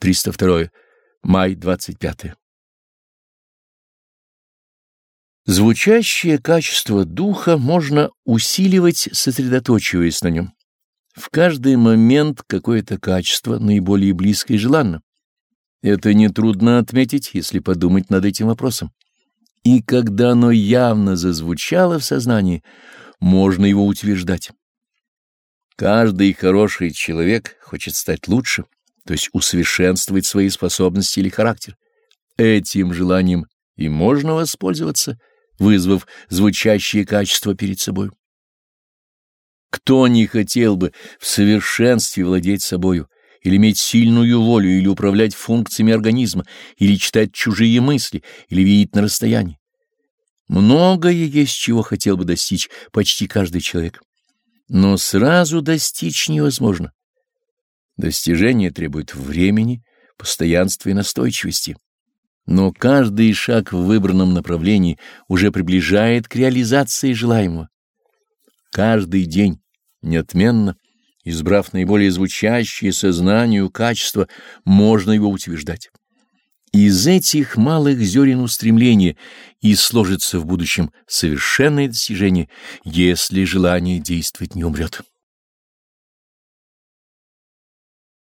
302. Май 25. Звучащее качество духа можно усиливать, сосредоточиваясь на нем. В каждый момент какое-то качество наиболее близкое и желанно. Это нетрудно отметить, если подумать над этим вопросом. И когда оно явно зазвучало в сознании, можно его утверждать. Каждый хороший человек хочет стать лучше, то есть усовершенствовать свои способности или характер. Этим желанием и можно воспользоваться, вызвав звучащее качество перед собой. Кто не хотел бы в совершенстве владеть собою, или иметь сильную волю, или управлять функциями организма, или читать чужие мысли, или видеть на расстоянии? Многое есть, чего хотел бы достичь почти каждый человек. Но сразу достичь невозможно. Достижение требует времени, постоянства и настойчивости. Но каждый шаг в выбранном направлении уже приближает к реализации желаемого. Каждый день, неотменно, избрав наиболее звучащие сознанию качества, можно его утверждать. Из этих малых зерен устремления и сложится в будущем совершенное достижение, если желание действовать не умрет.